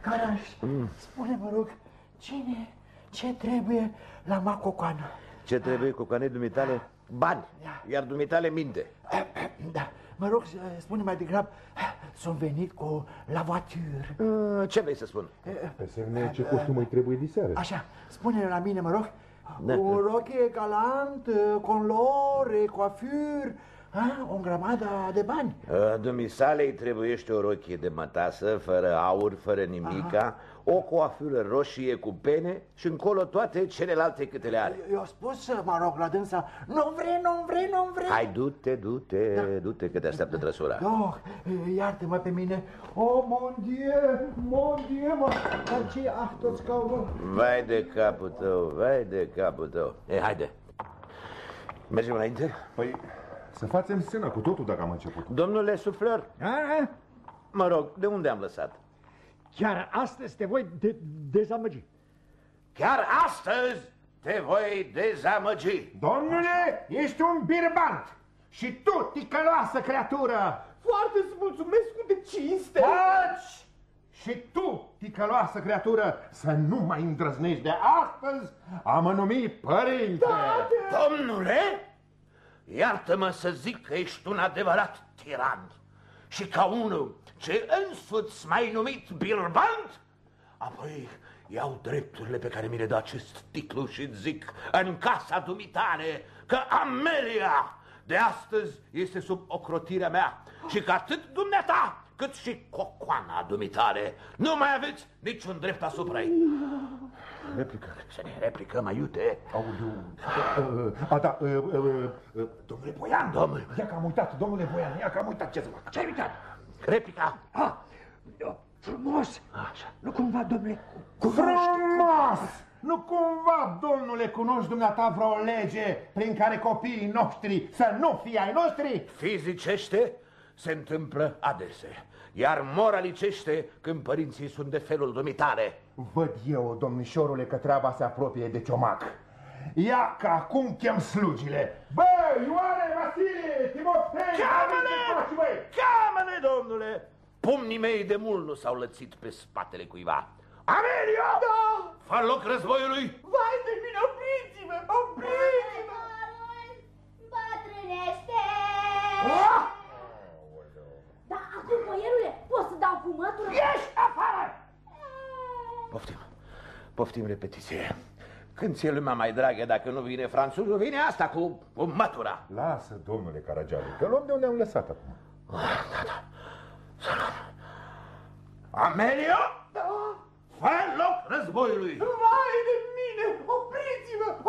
Caraj, Mm. spune, mă rog, cine, ce trebuie la Macocoană? Ce trebuie cu canei dumitale? Bani, iar dumitale minte. Da, mă rog, spune mai degrabă, sunt venit cu la voitură. Uh, Ce vrei să spun? Pe semne, ce costum îi trebuie diseară? Așa, spune la mine, mă rog, Da. o rochie galant, con lore, coafur, ha? o grămadă de bani. Uh, Dumisale îi trebuiește o rochie de mătasă, fără aur, fără nimica, o coafură roșie cu pene și încolo toate celelalte câte le are. Eu spus, mă rog, la dânsa, nu vrei, nu vrei, nu vrei. Hai, du-te, du-te, du-te că te așteaptă trăsura. Oh, iartă-mă pe mine. Oh, mon Dieu, mon Dieu, mă, dar ce ah, tot scaunul. Vai de capul tău, vai de capul tău. E, haide. Mergem înainte? Păi, să facem scena cu totul dacă am început. Domnule suflăr, A? mă rog, de unde am lăsat? Chiar astăzi te voi de dezamăgi. Chiar astăzi te voi dezamăgi. Domnule, ești un birbant și tu, ticăloasă creatură! Foarte îți mulțumesc cu de cinste! Taci! Și tu, ticăloasă creatură, să nu mai îndrăznești de astăzi a mă numi părinte! Domnule, iartă-mă să zic că ești un adevărat tiran și ca unul ce însuți m-ai numit birbant, apoi iau drepturile pe care mi le dă acest titlu și zic în casa dumitare că Amelia de astăzi este sub ocrotirea mea și că atât dumneata cât și cocoana dumitare nu mai aveți niciun drept asupra ei. Replică, să ne replicăm, mai iute. Aoleu. A, da, uh, uh, uh, domnule Boian, Domnule. ia că am uitat, domnule Boian, ia că am uitat ce să fac. Ce-ai uitat? Replica. Ah, frumos. Așa. Nu cumva, domnule, Frumos! Nu cumva, domnule, cunoști dumneata vreo lege prin care copiii noștri să nu fie ai noștri? Fizicește se întâmplă adesea, iar moralicește când părinții sunt de felul dumitare. Văd eu, domnișorule, că treaba se apropie de ciomac. Ia că acum chem slugile. Bă, Ioane, Vasile, Timofei! Cheamă-le! Cheamă-le, domnule! Pumnii mei de mult nu s-au lățit pe spatele cuiva. Amelia! Da! Fă loc războiului! Vai de mine, opriți-vă, opriți-vă! Bătrânește! Ah! Da, acum, boierule, pot să dau cu mătură? Ieși afară! Poftim, poftim repetiție. Când ți-e lumea mai dragă dacă nu vine franțuzul, vine asta cu, cu mătura. Lasă, domnule Caragiale, că luăm de unde am lăsat acum. Amelia? Da! Fă loc războiului! Vai de mine, opriți-vă,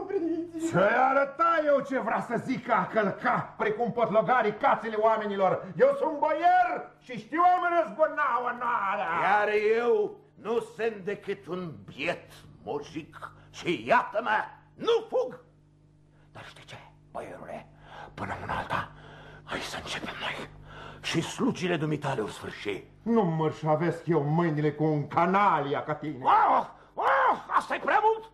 opriți-vă! Ce arăta eu ce vrea să zică a călca precum potlogarii cațele oamenilor? Eu sunt boier și știu am răzbuna onoarea. Iar eu nu sunt decât un biet mojic și iată-mă, nu fug! Dar știi ce, băierule, până în alta, hai să începem noi. Și slugile dumitale o sfârși. Nu mărșavesc eu mâinile cu un canalia ca tine. Oh, oh, asta e prea mult!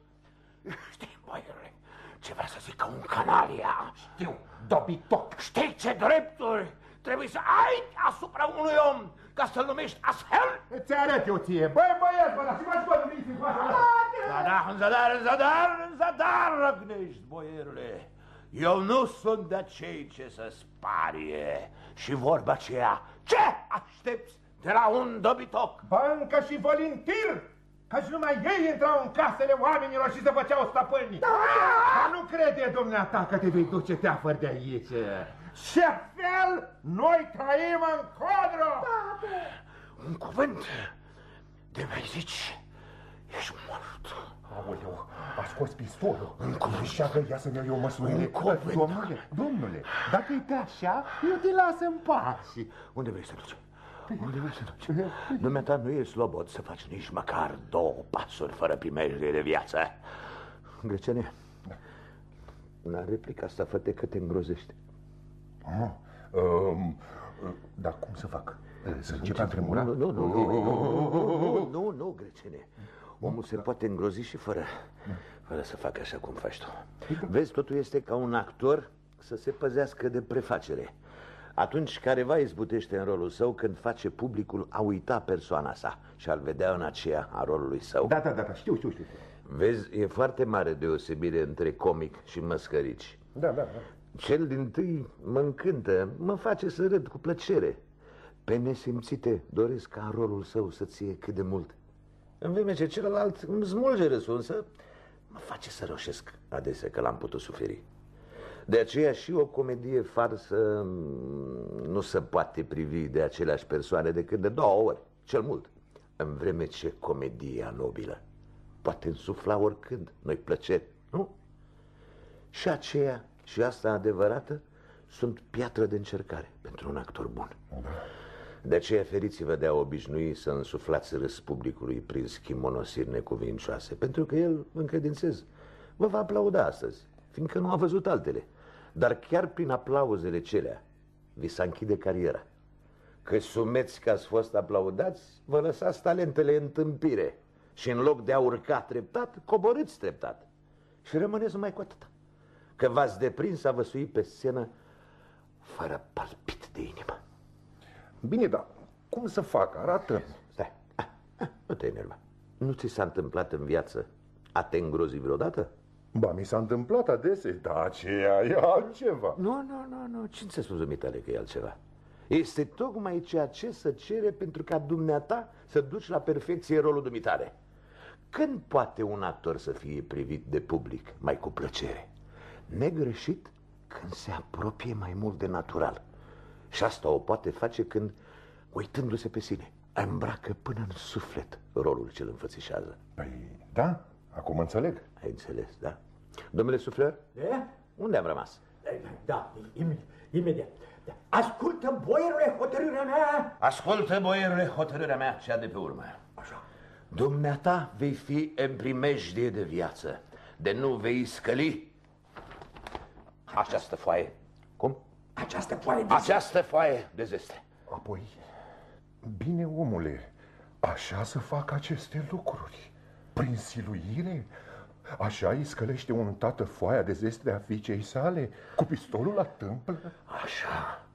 Știi, băierule, ce vrea să zică un canalia? Știu, dobitoc. Știi ce drepturi trebuie să ai asupra unui om ca să-l numești astfel? Îți arăt eu ție. Băi, băiat, bă, și mă bă, veniți în fața Da, da, în zadar, în zadar, în zadar răgnești, boierule. Eu nu sunt de cei ce să sparie. Și vorba aceea, ce aștepți de la un dobitoc? Banca și volintir! Ca și numai ei intrau în casele oamenilor și se făceau stăpâni. Da, Dar nu crede, dumneata, că te vei duce teafăr de aici. Ce fel noi trăim în codru! Un cuvânt de mai zici, ești mort. Aoleu, a scos pistolul. Un cuvânt. Și a ia să-mi iau eu măsurile. Un cuvânt. Domnule, domnule, dacă e pe așa, eu te las în pace. Unde vrei să duci? Unde vrei să duci? Dumneata nu e slobod să faci nici măcar două pasuri fără primejdie de viață. Grecene, una replică asta fă că te îngrozește. Ah, um, dar cum să fac? Să încep a tremura? Nu, nu, nu, nu, nu, nu, nu, Grecene. Omul se poate îngrozi și fără, fără să facă așa cum faci tu. Vezi, totul este ca un actor să se păzească de prefacere. Atunci careva izbutește în rolul său când face publicul a uita persoana sa și al vedea în aceea a rolului său. Da, da, da, da știu, știu, știu. Vezi, e foarte mare deosebire între comic și măscărici. Da, da, da. Cel din tâi mă încântă, mă face să râd cu plăcere. Pe nesimțite doresc ca rolul său să ție cât de mult. În vreme ce celălalt îmi smulge râsul, însă mă face să roșesc adesea că l-am putut suferi. De aceea și o comedie farsă mm, nu se poate privi de aceleași persoane decât de două ori, cel mult. În vreme ce comedia nobilă poate însufla oricând noi plăceri, nu? Și aceea și asta adevărată sunt piatră de încercare pentru un actor bun. De aceea feriți-vă de a obișnui să însuflați râs publicului prin schimonosiri necuvincioase, pentru că el, încredințez, vă va aplauda astăzi, fiindcă nu a văzut altele. Dar chiar prin aplauzele celea, vi s-a închide cariera. Că sumeți că ați fost aplaudați, vă lăsați talentele în tâmpire și în loc de a urca treptat, coborâți treptat. Și rămâneți numai cu atâta. Că v-ați deprins a văsui pe scenă fără palpit de inimă. Bine, dar cum să fac? Arată. Stai, ah, ah, nu te enerva. Nu ți s-a întâmplat în viață a te îngrozi vreodată? Ba, mi s-a întâmplat adesea, dar aceea e altceva. Nu, nu, nu, nu. Cine ți-a spus dumitale că e altceva? Este tocmai ceea ce să cere pentru ca dumneata să duci la perfecție rolul dumitare. Când poate un actor să fie privit de public mai cu plăcere? Negreșit când se apropie mai mult de natural. Și asta o poate face când, uitându-se pe sine, îmbracă până în suflet rolul ce îl înfățișează. Păi, da, acum înțeleg. Ai înțeles, da? Domnule sufleur? De? Unde am rămas? Da, imediat. imediat. Da. Ascultă, boierule, hotărârea mea! Ascultă, boierule, hotărârea mea, cea de pe urmă. Așa. Dumneata vei fi în primejdie de viață, de nu vei scăli această foaie. Cum? Această foaie de Această foaie de zestre. Apoi, bine, omule, așa să fac aceste lucruri. Prin siluire? Așa îi scălește un tată foaia de zestre a fiicei sale, cu pistolul la tâmplă? Așa,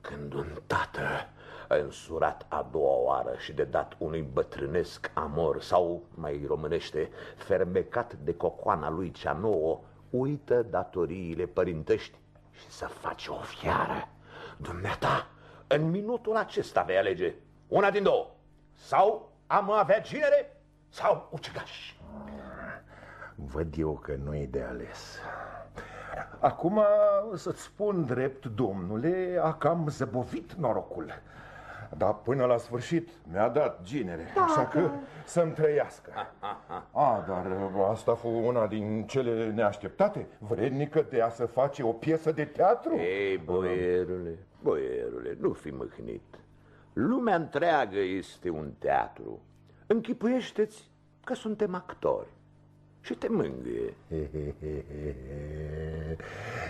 când un tată a însurat a doua oară și de dat unui bătrânesc amor sau, mai românește, fermecat de cocoana lui cea nouă, uită datoriile părintești și să face o fiară. Dumneata, în minutul acesta vei alege una din două. Sau am avea ginere sau ucigaș. Văd eu că nu e de ales. Acum, să-ți spun drept, domnule, a cam zăbovit norocul. Dar până la sfârșit mi-a dat ginere, Da, așa că da. să-mi trăiască. A, dar asta fu una din cele neașteptate, vrednică de a să face o piesă de teatru. Ei, boierule, boierule, nu fi mâhnit. Lumea întreagă este un teatru. Închipuiește-ți că suntem actori și te mângâie.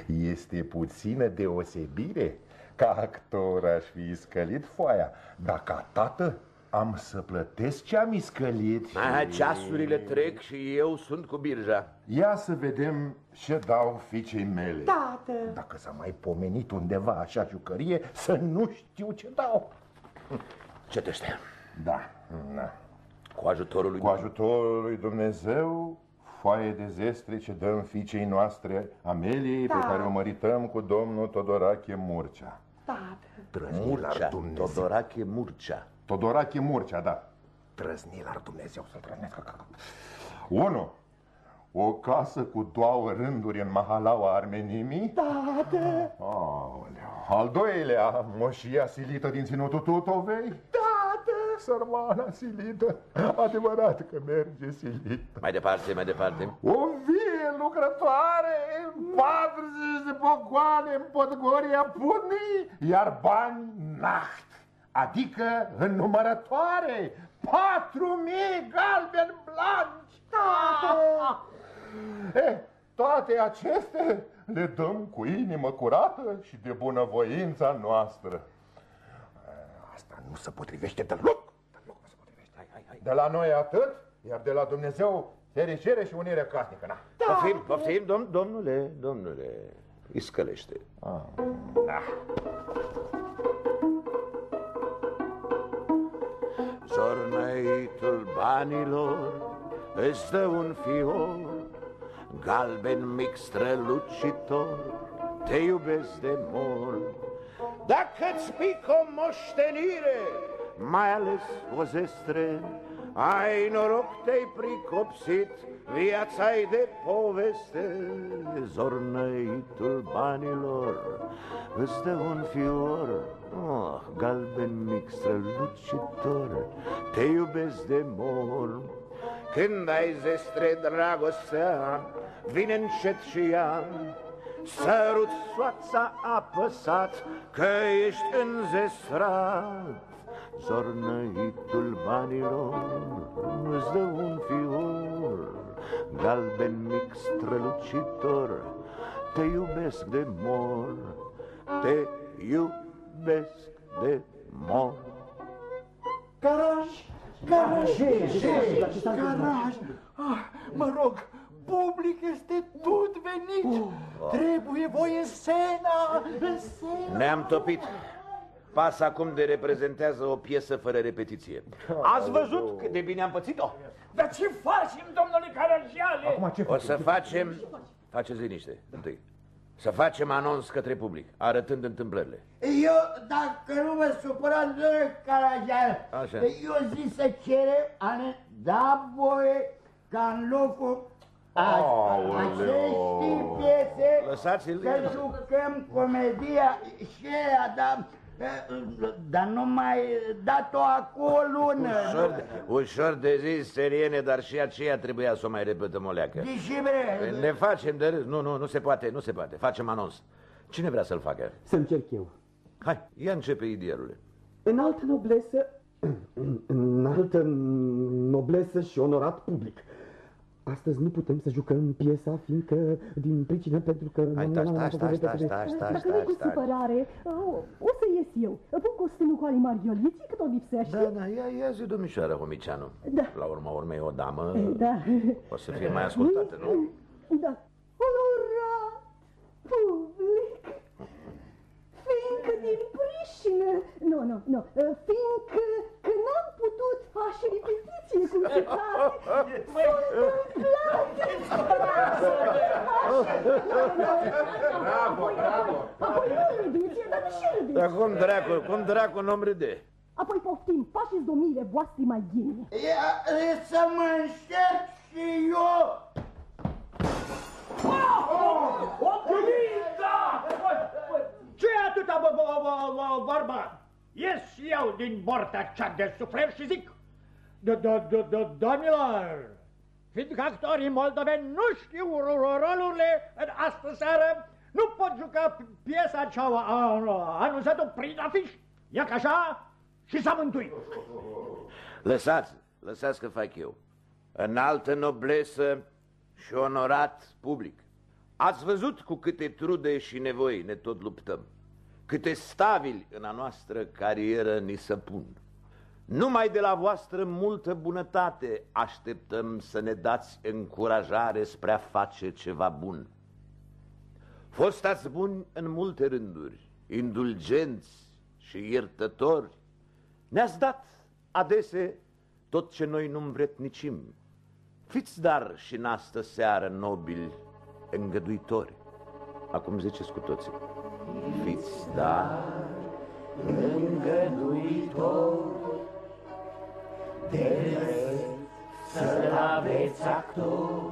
Este puțină deosebire. Ca actor aș fi scălit foaia, dar ca tată am să plătesc ce am iscălit și... Ceasurile trec și eu sunt cu birja. Ia să vedem ce dau fiicei mele. Tată! Dacă s-a mai pomenit undeva așa jucărie, să nu știu ce dau. Cetește. Da, da. Cu ajutorul lui Cu ajutorul lui Dumnezeu, foaie de zestre ce dăm fiicei noastre Ameliei, da. pe care o mărităm cu domnul Todorache Murcea. Tată! Murcea, Todorache Murcea. Todorache Murcea, da. Trăznil ar Dumnezeu să trănească. Unu, o casă cu două rânduri în mahalaua armenimii. Tată! Aoleu. Al doilea, moșia silită din ținutul Tutovei. Tată! Sărmana silită, adevărat că merge silită. Mai departe, mai departe. O vie lucrătoare, 40 de pogoane în Podgoria Punii, iar bani naht, adică în numărătoare, patru mii galbeni blanci. Tată! Eh, toate acestea le dăm cu inimă curată și de bunăvoința noastră. Asta nu se potrivește deloc. Deloc nu se potrivește. Hai, hai, hai. De la noi atât, iar de la Dumnezeu fericire și unire casnică. Na. Poftim, poftim, dom domnule, domnule, iscălește. Ah. Da. Zornăitul banilor îți dă un fior Galben mic strălucitor, te iubesc de mor Dacă-ți pic o moștenire, mai ales o zestre Ai noroc, te-ai pricopsit, viața-i de poveste Zornăitul banilor. Îți dă un fior Oh, galben mic strălucitor, te iubesc de mor. Când ai zestre dragostea, vine încet și ea. Sărut soața apăsat, că ești înzestrat Zornăitul banilor îți dă un fior Galben mic strălucitor, te iubesc de mor Te iubesc de mor Caraj! Caraj! Caraj! Ah, mă rog, public este tot venit. Trebuie voie scena, scena. Ne-am topit. Pas acum de reprezentează o piesă fără repetiție. Ați văzut cât de bine am pățit-o? Dar ce facem, domnule Caragiale? Acum ce O să facem... Faceți liniște, întâi. Să facem anunț către public, arătând întâmplările. Eu, dacă nu mă supărați, domnule Caragiale, Așa. eu zic să cere a ne da voie ca în locul a- acestei piese Lăsați-l să jucăm comedia și aia, dar, dar nu mai dat-o acum o lună. Ușor de, ușor de zis, seriene, dar și aceea trebuia să o mai repetăm o leacă. Deși bre, Ne facem de râs. Nu, nu, nu se poate, nu se poate. Facem anunț. Cine vrea să-l facă? Să încerc eu. Hai, ia începe idealule. În altă noblesă, în altă noblesă și onorat public. Astăzi nu putem să jucăm piesa, fiindcă, din pricină, pentru că... Hai, stai, stai, stai, stai, stai, stai, Dacă nu e cu stai, stai. supărare, o, o să ies eu. Pun costumul cu Ali Marghioliții, cât o lipsește. Da, da, ia, ia zi, domnișoară Homicianu. Da. La urma urmei, o damă Da. o să fie mai ascultată, nu? Da. Onorat public, fiindcă din prișină, nu, nu, nu, fiindcă că n-am putut face repetiție cum se cade, sunt Bravo, bravo. Apoi nu râdeți, dar de ce râdeți? Dar cum dracu, cum dracu nu-mi râde? Apoi poftim, faceți domniile voastre mai ghine. ia, e să mă înșerc și eu. O ce atâta bă, bă, bă, bă, vorba? Ies și eu din borta cea de sufler și zic, "Da, da, da, da, Domnilor, fiindcă actorii moldoveni nu știu ro- ro- rolurile în astă seară, nu pot juca piesa ce au a- anunțat-o prin afiș. Ia ca așa și s-a mântuit. Lăsați, lăsați că fac eu. Înaltă noblesă și onorat public. Ați văzut cu câte trude și nevoi ne tot luptăm. Câte stabili în a noastră carieră ni se pun. Numai de la voastră multă bunătate așteptăm să ne dați încurajare spre a face ceva bun. Fostați buni în multe rânduri, indulgenți și iertători. Ne-ați dat adese tot ce noi nu vretnicim. Fiți dar și în astă seară nobili, îngăduitori. Acum ziceți cu toții. Fiți dar îngăduitori, de să-l aveți actori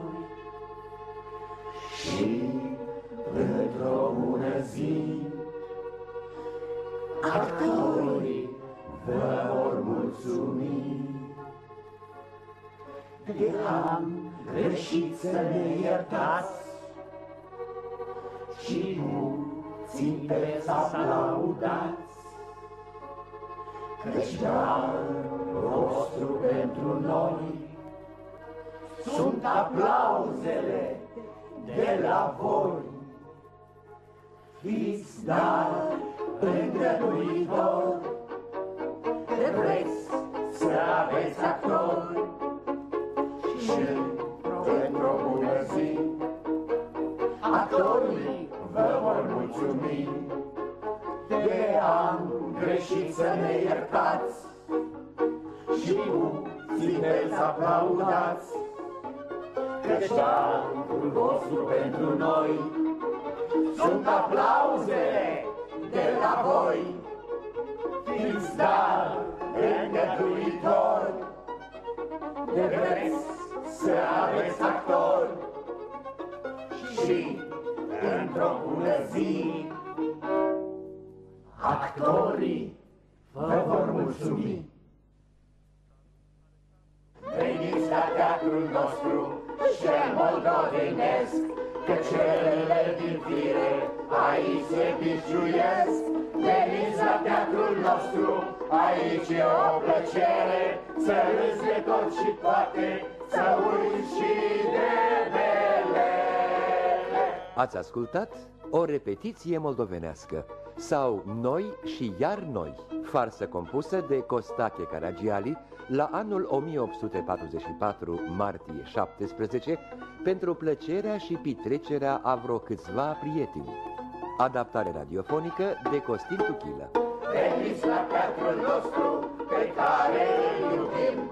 și într-o bună zi actorii vă vor mulțumi. De am greșit să ne iertați și nu ținteți aplaudați, căci darul vostru pentru noi sunt aplauzele de la voi. Fiți dar îngăduitor, vreți să aveți actori și pentru o bună zi, actorii vă vor mulțumi. De am greșit să ne iertați și nu țineți aplaudați, căci darul vostru pentru noi sunt aplauzele de la voi. Fiți dar îngăduitori, de vreți să aveți actori și într-o bună zi actorii vă vor mulțumi. Veniți la teatrul nostru și moldovenesc, că celele din fire aici se biciuiesc. Veniți la teatrul nostru, aici e o plăcere, să râzi de tot și poate, să uiți și de bele. Ați ascultat o repetiție moldovenească sau Noi și iar noi, farsă compusă de Costache Caragiali la anul 1844, martie 17, pentru plăcerea și petrecerea a vreo câțiva prieteni. Adaptare radiofonică de Costin Tuchilă. Veniți la teatrul nostru pe care îl iubim,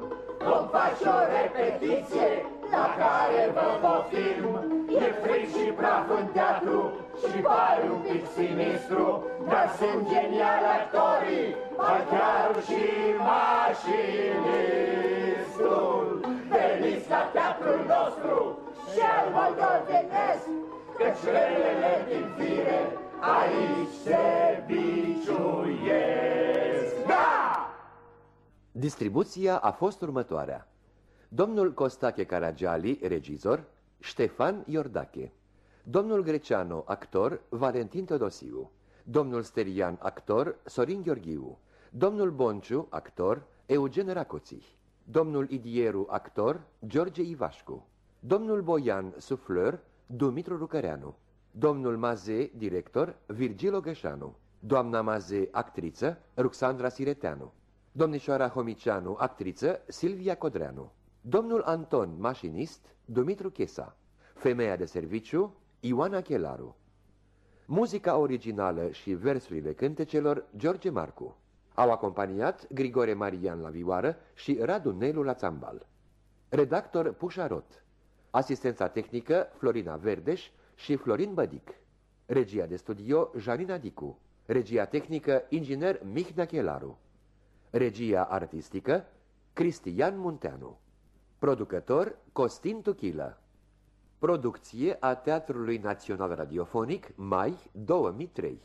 vom face o repetiție la care vă poftim. E fric și praf în teatru și pare un pic sinistru, dar sunt geniali actorii, ba chiar și mașinistul. Veniți la teatrul nostru și al moldovenesc, căci relele din fire aici se biciuiesc. Da! Distribuția a fost următoarea. Domnul Costache Caragiali, regizor, Ștefan Iordache. Domnul Greceanu, actor, Valentin Todosiu. Domnul Sterian, actor, Sorin Gheorghiu. Domnul Bonciu, actor, Eugen Racoții. Domnul Idieru, actor, George Ivașcu. Domnul Boian, sufleur, Dumitru Rucăreanu. Domnul Maze, director, Virgil Ogășanu. Doamna Maze, actriță, Ruxandra Sireteanu. Domnișoara Homicianu, actriță, Silvia Codreanu. Domnul Anton, mașinist, Dumitru Chesa. Femeia de serviciu, Ioana Chelaru. Muzica originală și versurile cântecelor, George Marcu. Au acompaniat Grigore Marian la vioară și Radu Nelu la țambal. Redactor Pușarot. Asistența tehnică Florina Verdeș și Florin Bădic. Regia de studio Janina Dicu. Regia tehnică inginer Mihnea Chelaru. Regia artistică Cristian Munteanu. Producător Costin Tuchilă. Producție a Teatrului Național Radiofonic, mai 2003.